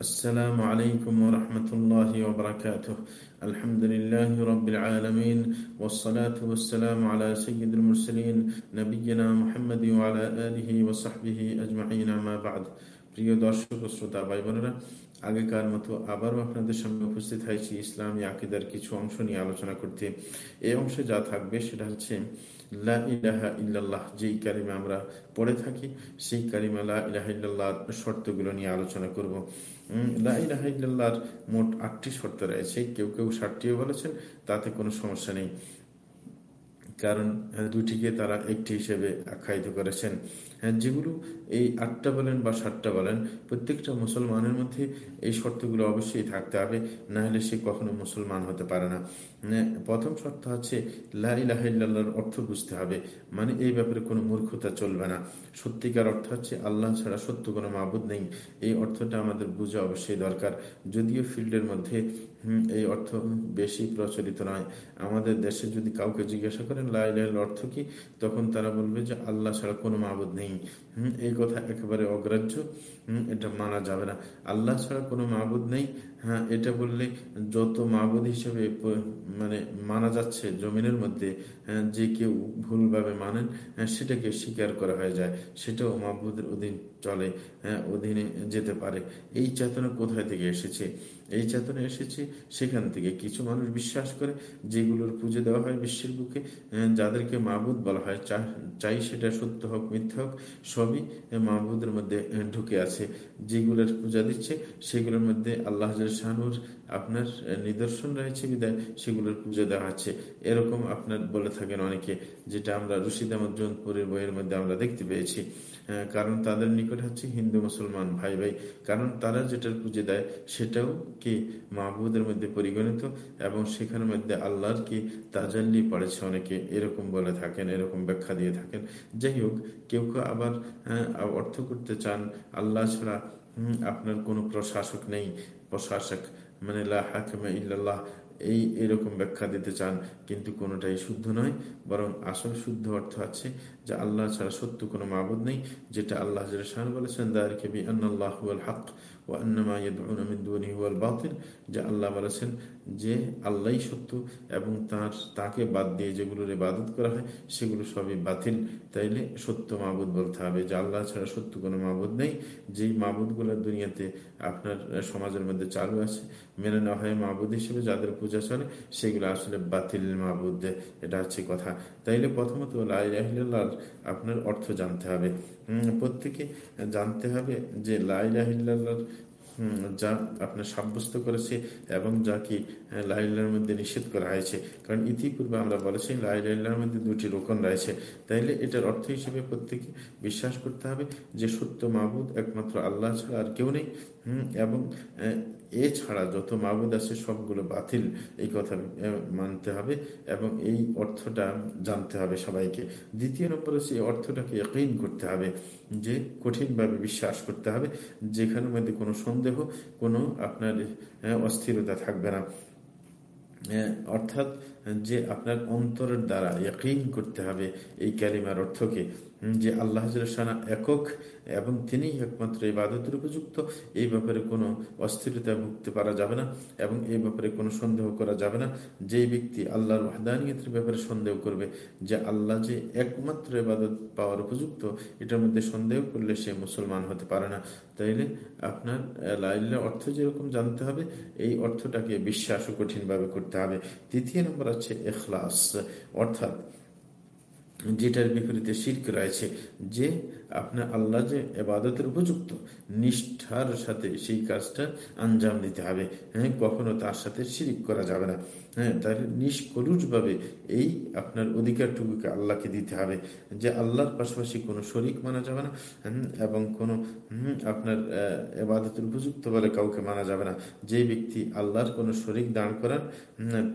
السلام عليكم ورحمة الله وبركاته الحمد لله رب العالمين والصلاة والسلام على سيد المرسلين نبينا محمد وعلى آله وصحبه أجمعين ما بعد প্রিয় দর্শক ও শ্রোতা ভাই বোনেরা আগেকার মতো আবারও আপনাদের সামনে উপস্থিত হয়েছি। ইসলামী আকিদার কিছু অংশ নিয়ে আলোচনা করতে। এই অংশে যা থাকবে সেটা হচ্ছে ইল্লাল্লাহ যেই কারিমা আমরা পড়ে থাকি, সেই কারিমা লা ইলাহা ইল্লাল্লাহ শর্তগুলো নিয়ে আলোচনা করব। লা ইলাহা ইল্লাল্লাহর মোট আটটি শর্ত রয়েছে। কেউ কেউ ষাটটিও বলেছেন, তাতে কোনো সমস্যা নেই। কারণ দুটিকে তারা একটি হিসেবে আখ্যায়িত করেছেন। হ্যাঁ যেগুলো এই আটটা বলেন বা সাতটা বলেন, প্রত্যেকটা মুসলমানের মধ্যে এই শর্তগুলো অবশ্যই থাকতে হবে, না হলে সে কখনো মুসলমান হতে পারে না। প্রথম শর্ত হচ্ছে লাহিল্লাহর অর্থ বুঝতে হবে মানে এই ব্যাপারে কোনো মূর্খতা চলবে না। সত্যিকার অর্থ হচ্ছে আল্লাহ ছাড়া সত্য কোনো মাবুদ নেই। এই অর্থটা আমাদের বোঝা অবশ্যই দরকার। যদিও ফিল্ডের মধ্যে এই অর্থ বেশি প্রচলিত নয়। আমাদের দেশে যদি কাউকে জিজ্ঞাসা করেন লাইলাহিল অর্থ কি? তখন তারা বলবে যে আল্লাহ ছাড়া কোনো মাবুদ নেই। এই কথা একেবারে অগ্রাহ্য। এটা মানা যাবে না। আল্লাহ ছাড়া কোনো মাবুদ নেই। হ্যাঁ এটা বললে যত মাবুদ হিসেবে মানে মানা যাচ্ছে জমিনের মধ্যে হ্যাঁ, যে কেউ ভুলভাবে মানেন হ্যাঁ, সেটাকে স্বীকার করা হয়ে যায়। সেটাও মাহবুদের অধীন চলে হ্যাঁ, অধীনে যেতে পারে। এই চেতনা কোথায় থেকে এসেছে? এই চেতনা এসেছে সেখান থেকে। কিছু মানুষ বিশ্বাস করে যেগুলোর পুজো দেওয়া হয় বিশ্বের বুকে যাদেরকে মাহবুদ বলা হয়, চাই সেটা সত্য হোক, মিথ্যা হোক, সবই মাহবুদের মধ্যে ঢুকে আছে। যেগুলোর পূজা দিচ্ছে, সেগুলোর মধ্যে আল্লাহ শাহানুর আপনার নিদর্শন রয়েছে বিদায় সেগুলোর পুজো দেওয়া হচ্ছে। এরকম আপনার বলে থাকেন অনেকে, যেটা আমরা রশিদ আহমদ জোনপুরের বইয়ের মধ্যে আমরা দেখতে পেয়েছি। কারণ তাদের নিকট হচ্ছে হিন্দু, মুসলমান ভাই ভাই। কারণ তারা যেটার পুজো দেয়, সেটাও কি মাহবুদের মধ্যে পরিগণিত, এবং সেখানের মধ্যে আল্লাহর কি তাজাল্লি পড়েছে অনেকে। এরকম বলে থাকেন, এরকম ব্যাখ্যা দিয়ে থাকেন। যাই হোক, কেউ কেউ আবার অর্থ করতে চান, আল্লাহ ছাড়া আপনার কোনো প্রশাসক নেই। প্রশাসক মানে ইল্লাল্লাহ। এই এরকম ব্যাখ্যা দিতে চান, কিন্তু কোনোটাই শুদ্ধ নয়, বরং আসল শুদ্ধ অর্থ আছে যে আল্লাহ ছাড়া সত্য কোনো মাবুদ নেই, যেটা আল্লাহ শাহ বলেছেন দায়ের কেবি আন্নাল্লাহ হক ও বাতিল যে আল্লাহ বলেছেন যে আল্লাহ সত্য এবং তার, তাকে বাদ দিয়ে যেগুলোর ইবাদত করা হয়, সেগুলো সবই বাতিল। তাইলে সত্য মাবুদ বলতে হবে যে আল্লাহ ছাড়া সত্য কোনো মাবুদ নেই। যেই মাবুদগুলো দুনিয়াতে আপনার, সমাজের মধ্যে চালু আছে, মেনে নেওয়া হয় মাবুদ হিসেবে, যাদের পূজা চলে সেগুলো আসলে বাতিল, মাবুদ, এটা হচ্ছে কথা। তাইলে প্রথমত লাইলাহিল্লার আপনার অর্থ জানতে হবে। প্রত্যেকে জানতে হবে যে লাইলাহিল্লার যা আপনার সাব্যস্ত করেছে এবং যা কি লাইলার মধ্যে নিষেধ করা হয়েছে। কারণ ইতিপূর্বে আমরা বলেছি লাইলার মধ্যে দুটি রোকন রয়েছে। তাইলে এটার অর্থ হিসেবে প্রত্যেকে বিশ্বাস করতে হবে যে সত্য মাহবুদ একমাত্র আল্লাহ ছাড়া আর কেউ নেই। এবং এছাড়া যত মাবুদ আছে, সবগুলো বাতিল। এই কথা মানতে হবে এবং এই অর্থটা জানতে হবে সবাইকে। দ্বিতীয় নম্বর হচ্ছে এই অর্থটাকে একইন করতে হবে, যে কঠিনভাবে বিশ্বাস করতে হবে, যেখানের মধ্যে কোনো সন্দেহ, কোনো আপনার অস্থিরতা থাকবে না। অর্থাৎ যে আপনার অন্তরের দ্বারা ইয়কিন করতে হবে এই ক্যালিমার অর্থকে যে আল্লাহ একক এবং তিনি একমাত্র ইবাদতের উপযুক্ত, এই ব্যাপারে কোনো অস্থিরতা ভুগতে পারা যাবে না এবং এই ব্যাপারে কোনো সন্দেহ করা যাবে না। যে ব্যক্তি আল্লাহর ওয়াহদানিয়তের ব্যাপারে সন্দেহ করবে যে আল্লাহ যে একমাত্র ইবাদত পাওয়ার উপযুক্ত, এটার মধ্যে সন্দেহ করলে সে মুসলমান হতে পারে না। তাইলে আপনার লাইল্লা অর্থ যেরকম জানতে হবে, এই অর্থটাকে বিশ্বাসও কঠিনভাবে করতে হবে। তৃতীয় নম্বর আছে এখলাস অর্থাৎ যেটার বিপরীতে শির্ক রয়েছে, যে আপনার আল্লাহ যে এবাদতের উপযুক্ত, নিষ্ঠার সাথে সেই কাজটা আঞ্জাম দিতে হবে। হ্যাঁ কখনো তার সাথে শিরিক করা যাবে না। হ্যাঁ তাহলে নিষ্কলুষভাবে এই আপনার অধিকারটুকুকে আল্লাহকে দিতে হবে যে আল্লাহর পাশাপাশি কোনো শরিক মানা যাবে না এবং কোনো আপনার এবাদতের উপযুক্ত বলে কাউকে মানা যাবে না। যে ব্যক্তি আল্লাহর কোনো শরিক দান করান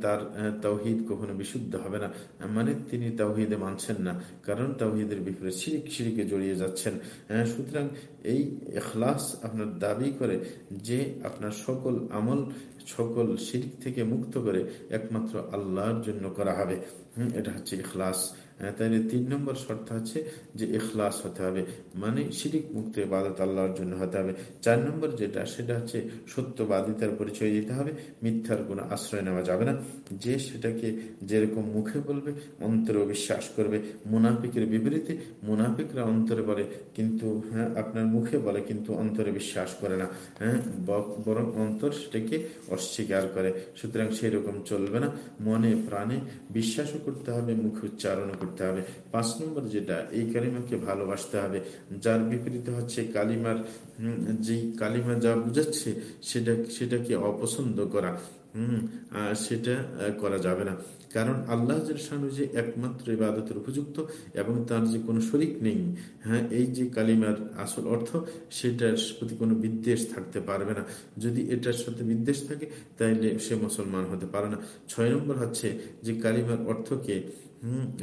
তার তৌহিদ কখনো বিশুদ্ধ হবে না মানে তিনি তাওহিদে মানছেন না, কারণ তাওহিদের বিপরীত শিরিক শিরিকে জড়িয়ে যাচ্ছেন। সুতরাং এই এখলাস আপনার দাবি করে যে আপনার সকল আমল সকল শিরিক থেকে মুক্ত করে একমাত্র আল্লাহর জন্য করা হবে। এটা হচ্ছে ইখলাস। তাহলে তিন নম্বর শর্ত হচ্ছে যে এখলাস হতে হবে। মানে শিরিক মুক্ত ইবাদত আল্লাহর জন্য হতে হবে। চার নম্বর যেটা, সেটা হচ্ছে সত্যবাদিতার পরিচয় দিতে হবে। মিথ্যার কোনো আশ্রয় নেওয়া যাবে না। যে সেটাকে যেরকম মুখে বলবে অন্তরে বিশ্বাস করবে। মুনাফিকের বিপরীতে মুনাফিকরা অন্তরে বলে, কিন্তু হ্যাঁ আপনার মুখে বলে, কিন্তু অন্তরে বিশ্বাস করে না। হ্যাঁ বরং অন্তর সেটাকে অস্বীকার করে। সুতরাং সেরকম চলবে না। মনে প্রাণে বিশ্বাসও করতে হবে, মুখে উচ্চারণ করতে হবে। পাঁচ নম্বর যেটা, এই কালিমাকে ভালোবাসতে হবে। যার বিপরীত হচ্ছে কালিমার যে কালিমা যা বুঝাচ্ছে, সেটা, সেটাকে অপছন্দ করা। সেটা করা যাবে না। কারণ আল্লাহ যে একমাত্র ইবাদতের উপযুক্ত এবং তার যে কোনো শরিক নেই হ্যাঁ এই যে কালিমার আসল অর্থ, সেটার প্রতি কোনো বিদ্বেষ থাকতে পারবে না। যদি এটার সাথে বিদ্বেষ থাকে, তাইলে সে মুসলমান হতে পারে না। ছয় নম্বর হচ্ছে যে কালিমার অর্থকে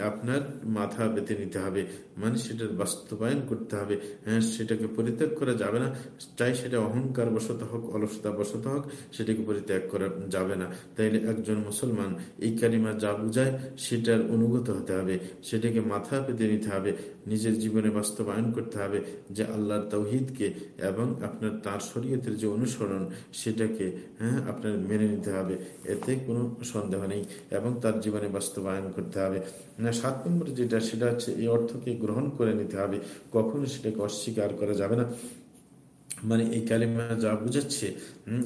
আপনার মাথা বেঁধে নিতে হবে। মানে সেটার বাস্তবায়ন করতে হবে। হ্যাঁ সেটাকে পরিত্যাগ করা যাবে না। চাই সেটা অহংকার বসত হোক অলসতা বসত হোক, সেটাকে পরিত্যাগ করা যাবে না। তাইলে একজন মুসলমান এই কালিমা যা বুঝায়, সেটার অনুগত হতে হবে। সেটাকে মাথা পেতে নিতে হবে। নিজের জীবনে বাস্তবায়ন করতে হবে যে আল্লাহর তৌহিদকে এবং আপনার তার শরীয়তের যে অনুসরণ, সেটাকে হ্যাঁ আপনার মেনে নিতে হবে। এতে কোনো সন্দেহ নেই এবং তার জীবনে বাস্তবায়ন করতে হবে। না, সাত নম্বর যেটা, সেটা হচ্ছে এই অর্থকে গ্রহণ করে নিতে হবে। কখনো সেটাকে অস্বীকার করা যাবে না। মানে এই কালিমা যা বুঝাচ্ছে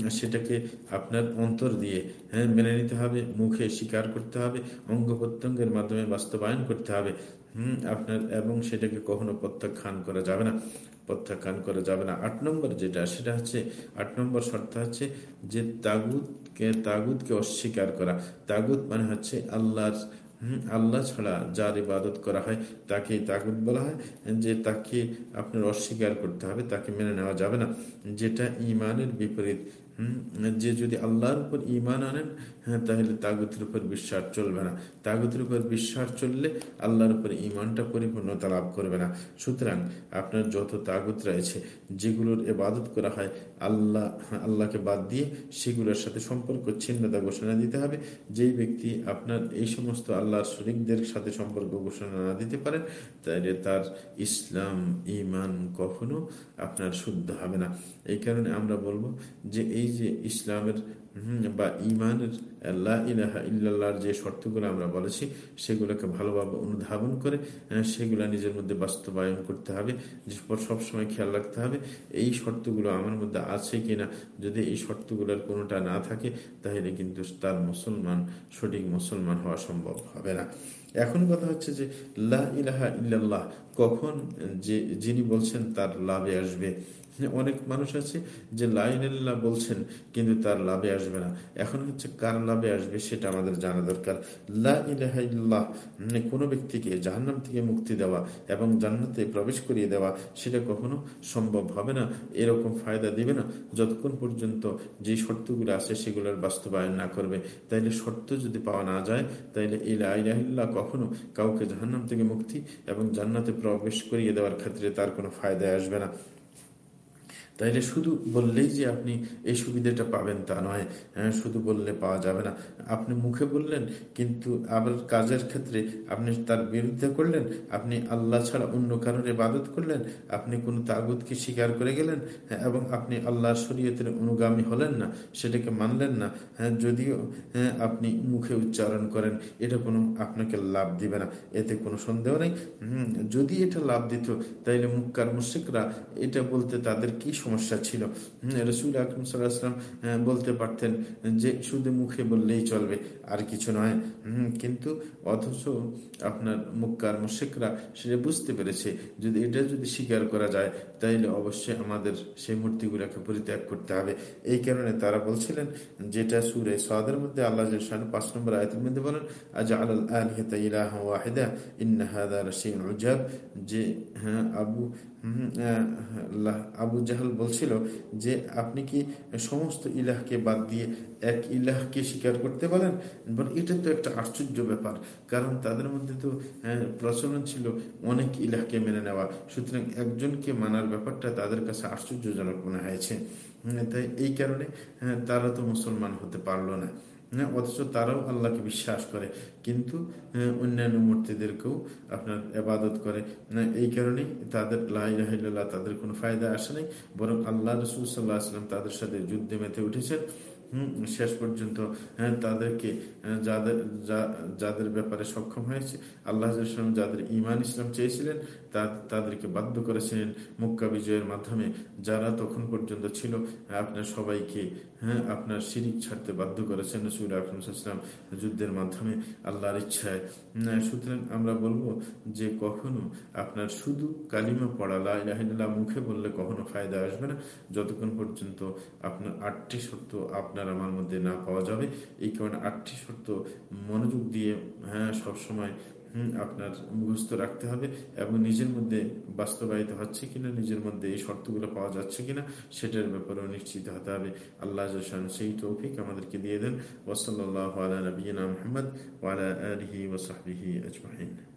সেটাকে আপনার অন্তর দিয়ে হ্যাঁ মেনে নিতে হবে, মুখে স্বীকার করতে হবে, অঙ্গ প্রত্যঙ্গের মাধ্যমে বাস্তবায়ন করতে হবে, হম, আপনার, এবং সেটাকে কখনো প্রত্যাখ্যান করা যাবে না, প্রত্যাখ্যান করা যাবে না। আট নম্বর যেটা, সেটা হচ্ছে, আট নম্বর শর্ত হচ্ছে যে তাগুদকে তাগুদকে অস্বীকার করা। তাগুদ মানে হচ্ছে আল্লাহর আল্লাহ ছাড়া যার ইবাদত করা হয় তাকে তাগুদ বলা হয়, যে তাকে আপনার অস্বীকার করতে হবে, তাকে মেনে নেওয়া যাবে না। যেটা ইমানের বিপরীত যে যদি আল্লাহর উপর ইমান আনেন হ্যাঁ তাহলে তাগুতের উপর বিশ্বাস চলবে না। তাগুতের উপর বিশ্বাস চললে আল্লাহর উপর ইমানটা পরিপূর্ণতা লাভ করবে না। সুতরাং আপনার যত তাগুত রয়েছে, যেগুলোর এবাদত করা হয়, আল্লাহ আল্লাহকে বাদ দিয়ে সেগুলোর সাথে সম্পর্ক ছিন্নতা ঘোষণা দিতে হবে। যেই ব্যক্তি আপনার এই সমস্ত আল্লাহর শরিকদের সাথে সম্পর্ক ঘোষণা না দিতে পারেন, তাহলে তার ইসলাম ইমান কখনো আপনার শুদ্ধ হবে না। এই কারণে আমরা বলব যে এই যে ইসলামের বা ইমানের আল্লাহ ইলাহা ইল্লাহর যে শর্তগুলো আমরা বলেছি, সেগুলোকে ভালোভাবে অনুধাবন করে সেগুলো নিজের মধ্যে বাস্তবায়ন করতে হবে সবসময় খেয়াল রাখতে হবে, এই শর্তগুলো আমার মধ্যে আছে কিনা, যদি এই শর্তগুলোর কোনোটা না থাকে, তাহলে কিন্তু তার মুসলমান, সঠিক মুসলমান হওয়া সম্ভব হবে না। এখন কথা হচ্ছে যে, লা ইলাহা ইল্লাল্লাহ, কখন যে, যিনি বলছেন তার লাভে আসবে। অনেক মানুষ আছে যে লাইনাল্লাহ বলছেন, কিন্তু তার লাভে আসবে না। এখন হচ্ছে কার লাভে আসবে সেটা আমাদের জানা দরকার। লাহ মানে কোনো ব্যক্তিকে জাহান্নাম থেকে মুক্তি দেওয়া এবং জান্নাতে প্রবেশ করিয়ে দেওয়া, সেটা কখনো সম্ভব হবে না, এরকম ফায়দা দিবে না, যতক্ষণ পর্যন্ত যে শর্তগুলো আছে সেগুলোর বাস্তবায়ন না করবে। তাইলে শর্ত যদি পাওয়া না যায়, তাইলে এই লাইলাহিল্লাহ কখনো কাউকে জাহান্নাম থেকে মুক্তি এবং জান্নাতে প্রবেশ করিয়ে দেওয়ার ক্ষেত্রে তার কোনো ফায়দায় আসবে না। তাইলে শুধু বললেই যে আপনি এই সুবিধাটা পাবেন তা নয়। হ্যাঁ শুধু বললে পাওয়া যাবে না। আপনি মুখে বললেন কিন্তু আবার কাজের ক্ষেত্রে আপনি তার বিরুদ্ধে করলেন আপনি আল্লাহ ছাড়া অন্য কারণে বাদত করলেন আপনি কোনো তাগুদকে স্বীকার করে গেলেন হ্যাঁ, এবং আপনি আল্লাহর শরীয়তের অনুগামী হলেন না সেটাকে মানলেন না হ্যাঁ যদিও হ্যাঁ আপনি মুখে উচ্চারণ করেন এটা কোনো আপনাকে লাভ দিবে না। এতে কোনো সন্দেহ নেই। যদি এটা লাভ দিত তাইলে মুক্কার মুশিকরা এটা বলতে তাদের কি সমস্যা ছিল। রসুল আকরম সাল্লাহাম বলতে পারতেন যে, শুধু মুখে বললেই চলবে, আর কিছু নয়। কিন্তু অথচ আপনার মুক্কার মুশেকরা সেটা বুঝতে পেরেছে। যদি এটা যদি স্বীকার করা যায় তাইলে অবশ্যই আমাদের সেই মূর্তিগুলোকে পরিত্যাগ করতে হবে। এই কারণে তারা বলছিলেন যেটা সুরে সাদের মধ্যে আল্লাহ পাঁচ নম্বর আয়তের মধ্যে বলেন আজ আল্লাহ যে হ্যাঁ আবু আবু জাহাল বলছিল যে, আপনি কি সমস্ত ইলাহকে বাদ দিয়ে এক ইলাহকে স্বীকার করতে বলেন এটা তো একটা আশ্চর্য ব্যাপার। কারণ তাদের মধ্যে তো প্রচলন ছিল অনেক ইলাহকে মেনে নেওয়া। সুতরাং একজনকে মানার ব্যাপারটা তাদের কাছে আশ্চর্যজনক মনে হয়েছে। তাই এই কারণে তারা তো মুসলমান হতে পারল না। হ্যাঁ অথচ তারাও আল্লাহকে বিশ্বাস করে। কিন্তু হ্যাঁ, অন্যান্য মূর্তিদেরকেও আপনার এবাদত করে। এই কারণেই তাদের লাহ তাদের কোনো ফায়দা আসে নাই। বরং আল্লাহ রসুল সাল্লাহ আসলাম তাদের সাথে যুদ্ধে মেতে উঠেছেন। শেষ পর্যন্ত হ্যাঁ তাদেরকে যাদের যাদের ব্যাপারে সক্ষম হয়েছে আল্লাহ যাদের ইমান ইসলাম চেয়েছিলেন তাদেরকে বাধ্য করেছিলেন মুক্কা বিজয়ের মাধ্যমে। যারা তখন পর্যন্ত ছিল, আপনার সবাইকে হ্যাঁ আপনার শিরিক ছাড়তে বাধ্য করেছেন রসুল আকরমসাল্লাম যুদ্ধের মাধ্যমে আল্লাহর ইচ্ছায়। সুতরাং আমরা বলব যে কখনো আপনার শুধু কালিমা পড়া লাহ মুখে বললে কখনো ফায়দা আসবে না। যতক্ষণ পর্যন্ত আপনার আটটি সত্য আপনার আমার মধ্যে না পাওয়া যাবে, এই কারণে আটটি শর্ত মনোযোগ দিয়ে হ্যাঁ সবসময় আপনার মুখস্থ রাখতে হবে এবং নিজের মধ্যে বাস্তবায়িত হচ্ছে কিনা, নিজের মধ্যে এই শর্তগুলো পাওয়া যাচ্ছে কিনা, সেটার ব্যাপারেও নিশ্চিত হতে হবে। আল্লাহ সেই তৌফিক আমাদেরকে দিয়ে দেন। ওসল্লাহ আলা নবীনা মোহাম্মদ ওয়ালা আলহি ওসাহি আজমাহিন